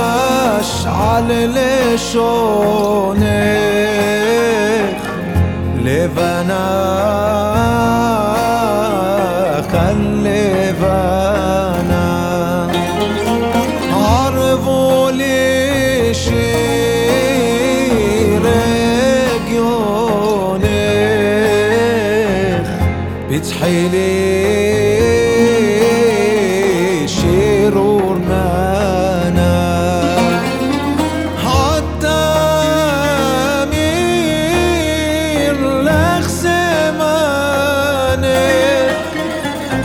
بشعل لشونك لبنا كان لبنا لي شيرك بتحيلي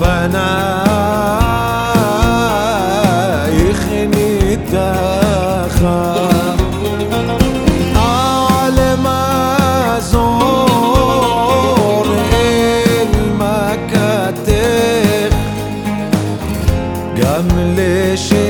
ربنا يخني الدخل. جمل شيء